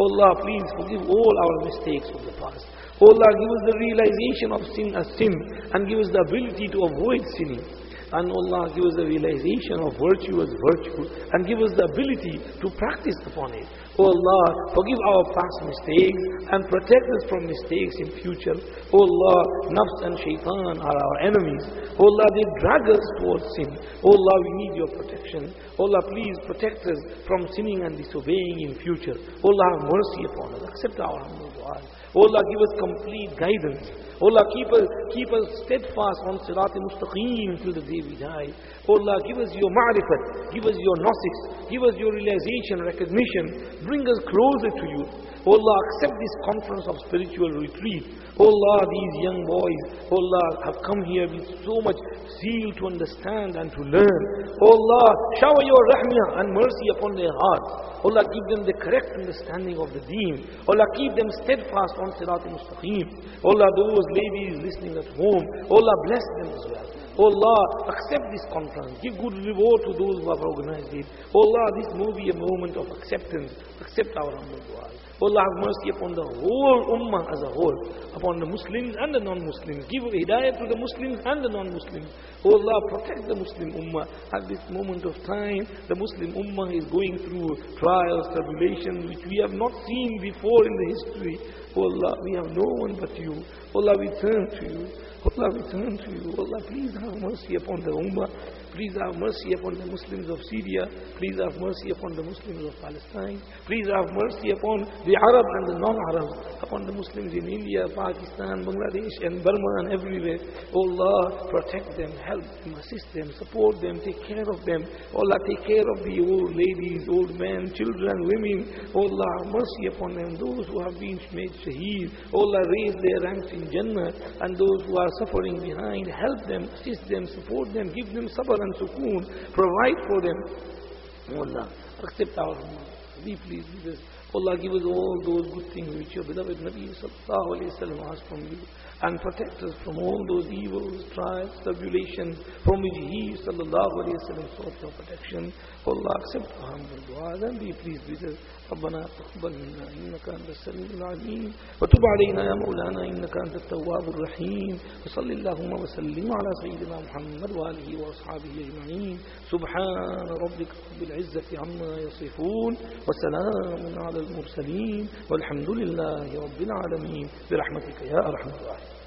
Oh Allah, please forgive all our mistakes of the past. Oh Allah, give us the realization of sin as sin and give us the ability to avoid sinning. And Allah give us the realization of virtue as virtue and give us the ability to practice upon it. Oh Allah, forgive our past mistakes and protect us from mistakes in future. Oh Allah, nafs and shaitan are our enemies. Oh Allah, they drag us towards sin. Oh Allah, we need your protection. Oh Allah, please protect us from sinning and disobeying in future. Oh Allah, have mercy upon us. Accept our humble dua. Oh Allah, give us complete guidance. Oh Allah, keep us, keep us steadfast on Sirat mustaqim till the day we die. Oh Allah, give us your ma'rifat, give us your nasiks, give us your realization, recognition, bring us closer to you. Oh Allah, accept this conference of spiritual retreat. Oh Allah, these young boys, oh Allah, have come here with so much zeal to understand and to learn. Oh Allah, shower your rahmah and mercy upon their hearts. Oh Allah, give them the correct understanding of the deen. Oh Allah, keep them steadfast on Sirat mustaqim. Oh Allah, those ladies listening at home, oh Allah, bless them as well. Oh Allah, accept this conference. Give good reward to those who have organized it. Oh Allah, this may be a moment of acceptance. Accept our humble dua. Oh Allah, have mercy upon the whole ummah as a whole, upon the Muslims and the non-Muslims. Give hidayah to the Muslims and the non-Muslims. Oh Allah, protect the Muslim ummah. At this moment of time, the Muslim ummah is going through trials, tribulations, which we have not seen before in the history. Oh Allah, we have no one but you. Oh Allah, we turn to you. Oh Allah, we turn to you. Oh Allah, please have mercy upon the ummah. Please have mercy upon the Muslims of Syria. Please have mercy upon the Muslims of Palestine. Please have mercy upon the Arab and the non-Arab, upon the Muslims in India, Pakistan, Bangladesh and Burma and everywhere. Oh Allah, protect them, help them, assist them, support them, take care of them. Oh Allah, take care of the old ladies, old men, children, women. Oh Allah, have mercy upon them. Those who have been made shaheed. Oh Allah, raise their ranks in Jannah. And those who are suffering behind, help them, assist them, support them, give them sabr and sukoon, provide for them. Oh Allah, accept our ummah. Be pleased with us. Allah give us all those good things which your beloved Nabi sallallahu alayhi wa sallam asked from you and protect us from all those evils, trials, tribulations from which he sallallahu alayhi wa sallam sought your protection. Allah accept our humble du'as and be pleased with us. ربنا تقبل منا إنك أنت السميع العليم. وتب علينا يا مولانا إنك أنت التواب الرحيم. وصل اللهم وسلم على سيدنا محمد وآله وأصحابه أجمعين. سبحان ربك رب العزة عما يصفون. وسلام على المرسلين. والحمد لله رب العالمين. برحمتك يا أرحم الراحمين.